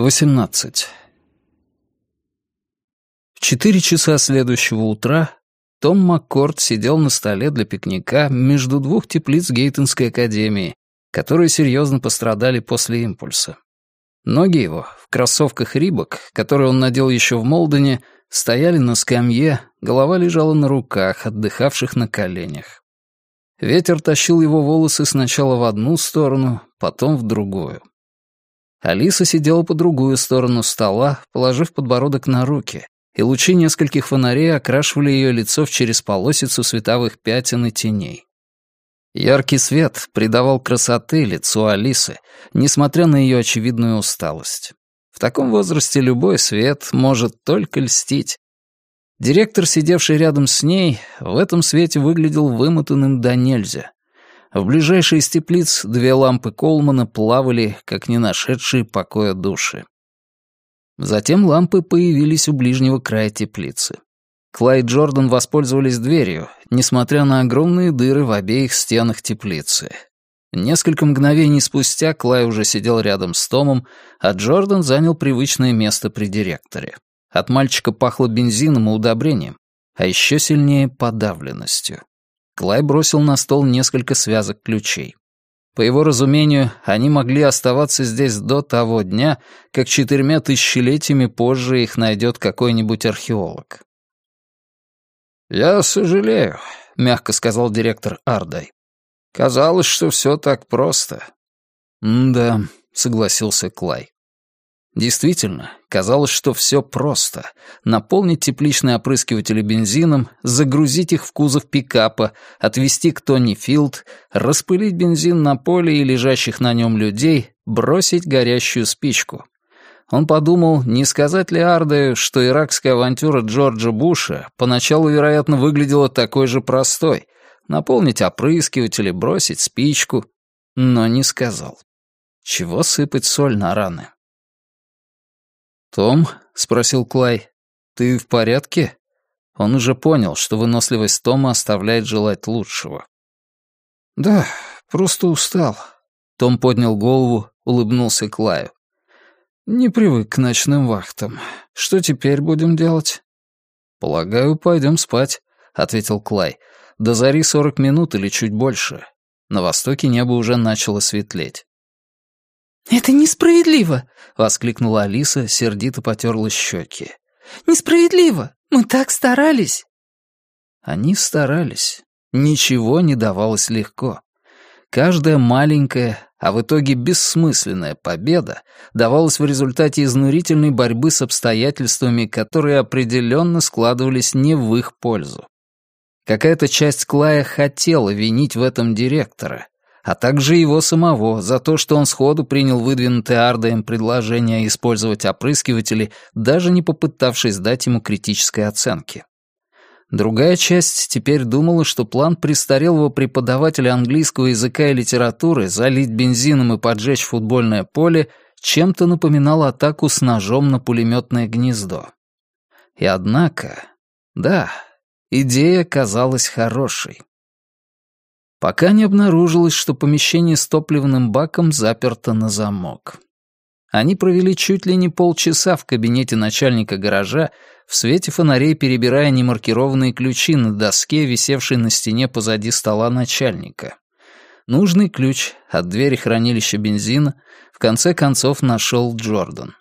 18. В четыре часа следующего утра Том Маккорд сидел на столе для пикника между двух теплиц Гейтонской академии, которые серьезно пострадали после импульса. Ноги его, в кроссовках Рибок, которые он надел еще в Молдене, стояли на скамье, голова лежала на руках, отдыхавших на коленях. Ветер тащил его волосы сначала в одну сторону, потом в другую. Алиса сидела по другую сторону стола, положив подбородок на руки, и лучи нескольких фонарей окрашивали ее лицо в через полосицу световых пятен и теней. Яркий свет придавал красоты лицу Алисы, несмотря на ее очевидную усталость. В таком возрасте любой свет может только льстить. Директор, сидевший рядом с ней, в этом свете выглядел вымотанным до нельзя. В ближайшей из теплиц две лампы Колмана плавали, как не нашедшие покоя души. Затем лампы появились у ближнего края теплицы. Клайд Джордан воспользовались дверью, несмотря на огромные дыры в обеих стенах теплицы. Несколько мгновений спустя Клай уже сидел рядом с Томом, а Джордан занял привычное место при директоре. От мальчика пахло бензином и удобрением, а еще сильнее подавленностью. Клай бросил на стол несколько связок ключей. По его разумению, они могли оставаться здесь до того дня, как четырьмя тысячелетиями позже их найдет какой-нибудь археолог. «Я сожалею», — мягко сказал директор Ардай. «Казалось, что все так просто». «Да», — согласился Клай. Действительно, казалось, что все просто. Наполнить тепличные опрыскиватели бензином, загрузить их в кузов пикапа, отвезти к Тони Филд, распылить бензин на поле и лежащих на нем людей, бросить горящую спичку. Он подумал, не сказать ли Ардею, что иракская авантюра Джорджа Буша поначалу, вероятно, выглядела такой же простой — наполнить опрыскиватели, бросить спичку, но не сказал. Чего сыпать соль на раны? «Том?» — спросил Клай. «Ты в порядке?» Он уже понял, что выносливость Тома оставляет желать лучшего. «Да, просто устал». Том поднял голову, улыбнулся Клаю. «Не привык к ночным вахтам. Что теперь будем делать?» «Полагаю, пойдем спать», — ответил Клай. «До зари сорок минут или чуть больше. На востоке небо уже начало светлеть». «Это несправедливо!» — воскликнула Алиса, сердито потерла щеки. «Несправедливо! Мы так старались!» Они старались. Ничего не давалось легко. Каждая маленькая, а в итоге бессмысленная победа давалась в результате изнурительной борьбы с обстоятельствами, которые определенно складывались не в их пользу. Какая-то часть Клая хотела винить в этом директора, а также его самого за то, что он сходу принял выдвинутое Ардеем предложение использовать опрыскиватели, даже не попытавшись дать ему критической оценки. Другая часть теперь думала, что план престарелого преподавателя английского языка и литературы залить бензином и поджечь футбольное поле чем-то напоминал атаку с ножом на пулеметное гнездо. И однако, да, идея казалась хорошей пока не обнаружилось, что помещение с топливным баком заперто на замок. Они провели чуть ли не полчаса в кабинете начальника гаража, в свете фонарей перебирая немаркированные ключи на доске, висевшей на стене позади стола начальника. Нужный ключ от двери хранилища бензина в конце концов нашел Джордан.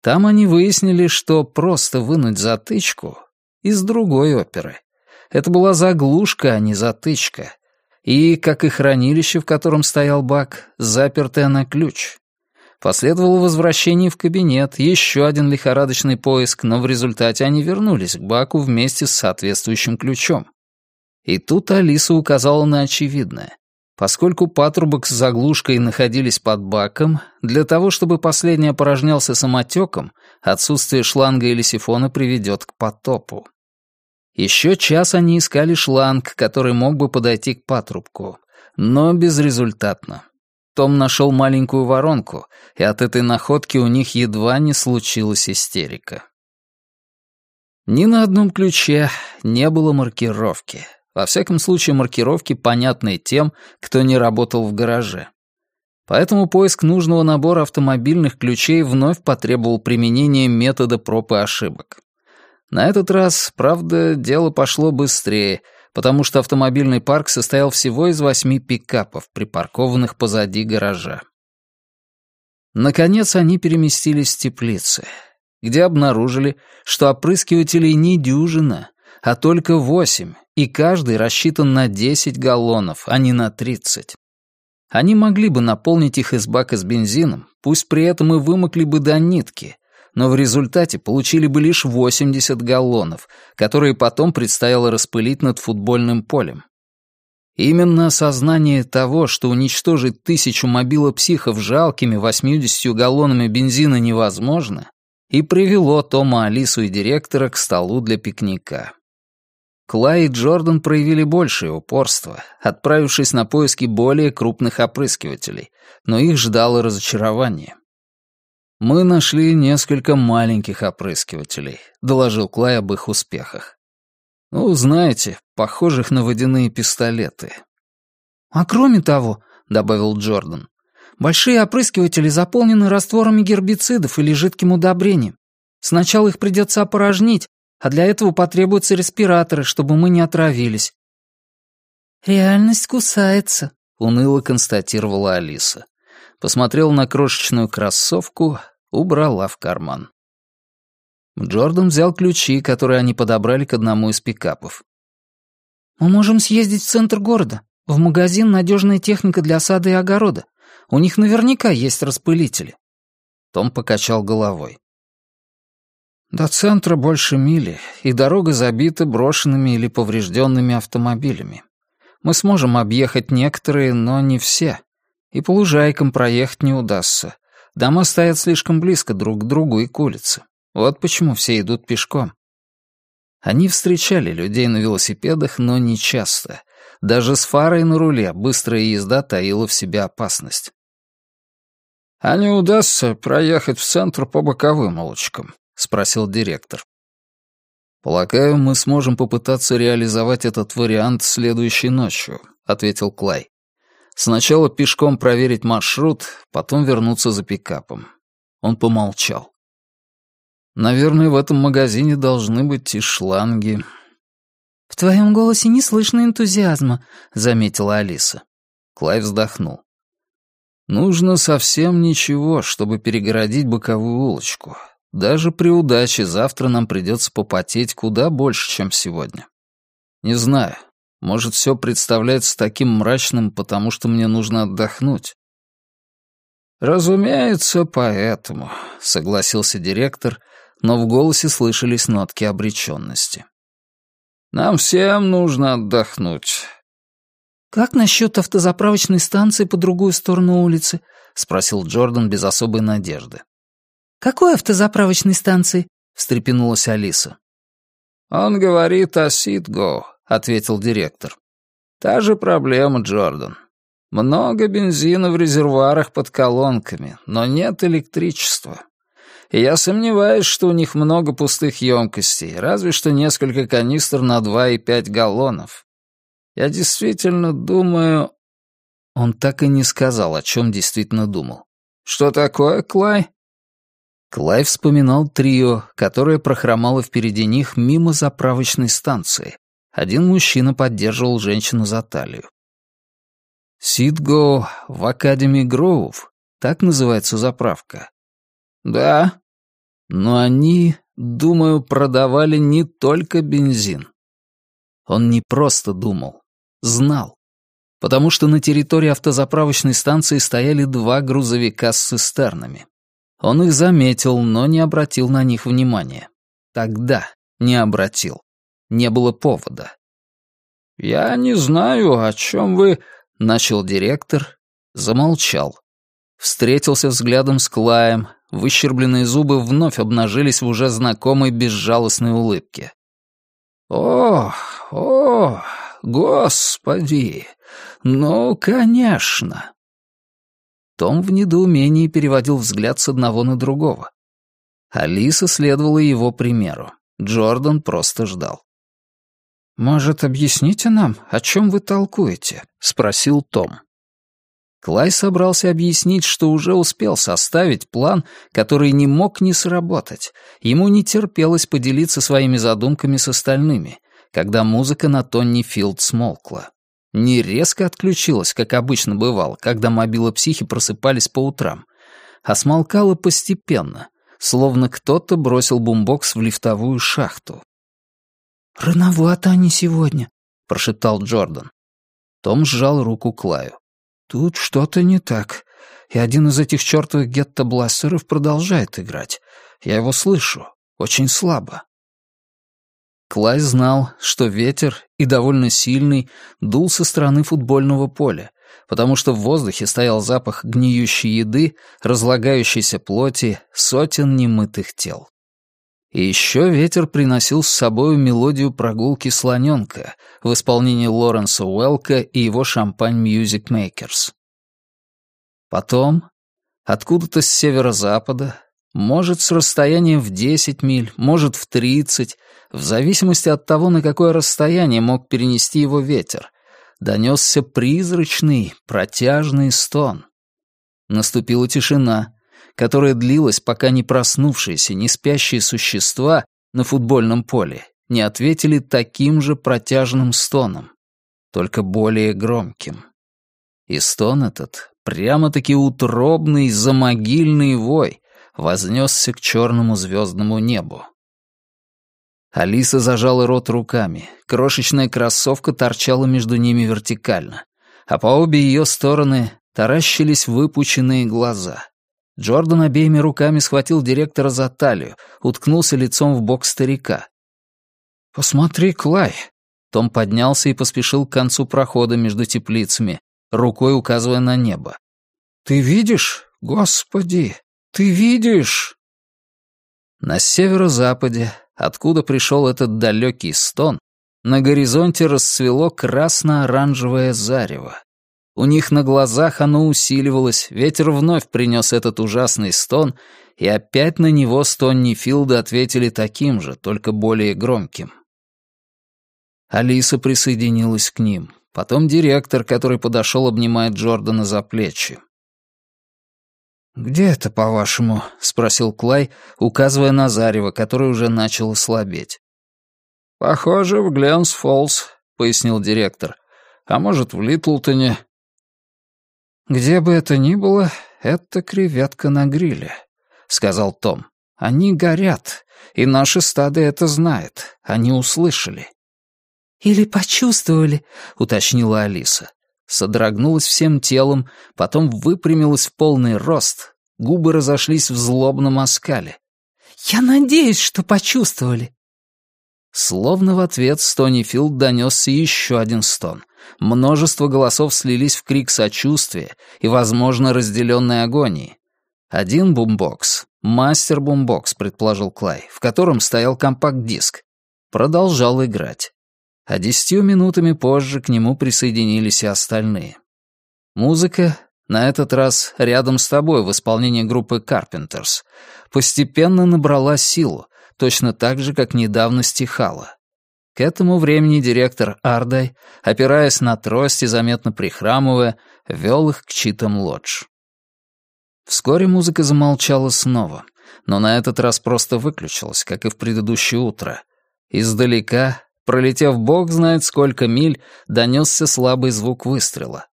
Там они выяснили, что просто вынуть затычку из другой оперы это была заглушка, а не затычка. И, как и хранилище, в котором стоял бак, запертая на ключ. Последовало возвращение в кабинет, еще один лихорадочный поиск, но в результате они вернулись к баку вместе с соответствующим ключом. И тут Алиса указала на очевидное. Поскольку патрубок с заглушкой находились под баком, для того, чтобы последний опорожнялся самотеком, отсутствие шланга или сифона приведет к потопу. Еще час они искали шланг, который мог бы подойти к патрубку, но безрезультатно. Том нашел маленькую воронку, и от этой находки у них едва не случилась истерика. Ни на одном ключе не было маркировки. Во всяком случае, маркировки, понятные тем, кто не работал в гараже. Поэтому поиск нужного набора автомобильных ключей вновь потребовал применения метода проб и ошибок. На этот раз, правда, дело пошло быстрее, потому что автомобильный парк состоял всего из восьми пикапов, припаркованных позади гаража. Наконец они переместились в теплицы, где обнаружили, что опрыскивателей не дюжина, а только восемь, и каждый рассчитан на десять галлонов, а не на тридцать. Они могли бы наполнить их из бака с бензином, пусть при этом и вымокли бы до нитки, но в результате получили бы лишь 80 галлонов, которые потом предстояло распылить над футбольным полем. Именно осознание того, что уничтожить тысячу мобилопсихов жалкими 80 галлонами бензина невозможно, и привело Тома, Алису и директора к столу для пикника. Клай и Джордан проявили большее упорство, отправившись на поиски более крупных опрыскивателей, но их ждало разочарование. «Мы нашли несколько маленьких опрыскивателей», — доложил Клай об их успехах. «Ну, знаете, похожих на водяные пистолеты». «А кроме того», — добавил Джордан, «большие опрыскиватели заполнены растворами гербицидов или жидким удобрением. Сначала их придется опорожнить, а для этого потребуются респираторы, чтобы мы не отравились». «Реальность кусается», — уныло констатировала Алиса. Посмотрела на крошечную кроссовку, убрала в карман. Джордан взял ключи, которые они подобрали к одному из пикапов. «Мы можем съездить в центр города, в магазин «Надежная техника для сада и огорода». У них наверняка есть распылители». Том покачал головой. До центра больше мили, и дорога забита брошенными или поврежденными автомобилями. Мы сможем объехать некоторые, но не все. И по лужайкам проехать не удастся. Дома стоят слишком близко друг к другу и к улице. Вот почему все идут пешком. Они встречали людей на велосипедах, но не часто. Даже с фарой на руле быстрая езда таила в себе опасность. «А не удастся проехать в центр по боковым улочкам?» — спросил директор. «Полагаю, мы сможем попытаться реализовать этот вариант следующей ночью», — ответил Клай. «Сначала пешком проверить маршрут, потом вернуться за пикапом». Он помолчал. «Наверное, в этом магазине должны быть и шланги». «В твоем голосе не слышно энтузиазма», — заметила Алиса. Клай вздохнул. «Нужно совсем ничего, чтобы перегородить боковую улочку. Даже при удаче завтра нам придется попотеть куда больше, чем сегодня. Не знаю, может, все представляется таким мрачным, потому что мне нужно отдохнуть. «Разумеется, поэтому», — согласился директор, но в голосе слышались нотки обреченности. «Нам всем нужно отдохнуть». «Как насчет автозаправочной станции по другую сторону улицы?» — спросил Джордан без особой надежды. «Какой автозаправочной станции?» — встрепенулась Алиса. «Он говорит о Ситго», — ответил директор. «Та же проблема, Джордан. Много бензина в резервуарах под колонками, но нет электричества. И я сомневаюсь, что у них много пустых емкостей, разве что несколько канистр на 2,5 галлонов. Я действительно думаю...» Он так и не сказал, о чем действительно думал. «Что такое, Клай?» Клай вспоминал трио, которое прохромало впереди них мимо заправочной станции. Один мужчина поддерживал женщину за талию. «Сидго в Академи Гроув», так называется заправка. «Да». Но они, думаю, продавали не только бензин. Он не просто думал, знал. Потому что на территории автозаправочной станции стояли два грузовика с цистернами. Он их заметил, но не обратил на них внимания. Тогда не обратил. Не было повода. «Я не знаю, о чем вы...» — начал директор. Замолчал. Встретился взглядом с Клаем. Выщербленные зубы вновь обнажились в уже знакомой безжалостной улыбке. «О, о, господи! Ну, конечно!» Том в недоумении переводил взгляд с одного на другого. Алиса следовала его примеру. Джордан просто ждал. «Может, объясните нам, о чем вы толкуете?» — спросил Том. Клай собрался объяснить, что уже успел составить план, который не мог не сработать. Ему не терпелось поделиться своими задумками с остальными, когда музыка на Тонни Филд смолкла. Не резко отключилась, как обычно бывало, когда мобила психи просыпались по утрам, а смолкала постепенно, словно кто-то бросил бумбокс в лифтовую шахту. «Рановато они сегодня», — прошептал Джордан. Том сжал руку Клаю. «Тут что-то не так. И один из этих чертовых гетто-бластеров продолжает играть. Я его слышу. Очень слабо». Клай знал, что ветер, и довольно сильный, дул со стороны футбольного поля, потому что в воздухе стоял запах гниющей еды, разлагающейся плоти, сотен немытых тел. И еще ветер приносил с собой мелодию прогулки слоненка в исполнении Лоренса Уэлка и его шампань Music Makers. Потом, откуда-то с северо-запада, может, с расстоянием в 10 миль, может, в 30, в зависимости от того, на какое расстояние мог перенести его ветер, донесся призрачный, протяжный стон. Наступила тишина, которая длилась, пока не проснувшиеся, не спящие существа на футбольном поле не ответили таким же протяжным стоном, только более громким. И стон этот, прямо-таки утробный замогильный вой, вознесся к черному звездному небу. Алиса зажала рот руками. Крошечная кроссовка торчала между ними вертикально. А по обе ее стороны таращились выпученные глаза. Джордан обеими руками схватил директора за талию, уткнулся лицом в бок старика. «Посмотри, Клай!» Том поднялся и поспешил к концу прохода между теплицами, рукой указывая на небо. «Ты видишь? Господи! Ты видишь?» На северо-западе, откуда пришел этот далекий стон, на горизонте расцвело красно-оранжевое зарево. У них на глазах оно усиливалось, ветер вновь принес этот ужасный стон, и опять на него с Тонни Филда ответили таким же, только более громким. Алиса присоединилась к ним. Потом директор, который подошел, обнимает Джордана за плечи. «Где это, по-вашему?» — спросил Клай, указывая на зарево, которое уже начало слабеть. «Похоже, в Гленс-Фоллс», — пояснил директор. «А может, в Литлтоне. «Где бы это ни было, это креветка на гриле», — сказал Том. «Они горят, и наше стадо это знает. Они услышали». «Или почувствовали», — уточнила Алиса. Содрогнулась всем телом, потом выпрямилась в полный рост. Губы разошлись в злобном оскале. «Я надеюсь, что почувствовали». Словно в ответ Стонифилд донесся еще один стон. Множество голосов слились в крик сочувствия и, возможно, разделенной агонии. Один бумбокс, мастер бумбокс, предположил Клай, в котором стоял компакт-диск, продолжал играть. А десятью минутами позже к нему присоединились и остальные. Музыка, на этот раз рядом с тобой в исполнении группы Carpenters, постепенно набрала силу, точно так же, как недавно стихала. К этому времени директор Ардай, опираясь на трость и заметно прихрамывая, вел их к читам лодж. Вскоре музыка замолчала снова, но на этот раз просто выключилась, как и в предыдущее утро. Издалека, пролетев бог знает сколько миль, донесся слабый звук выстрела.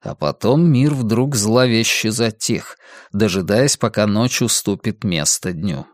А потом мир вдруг зловеще затих, дожидаясь, пока ночь уступит место дню.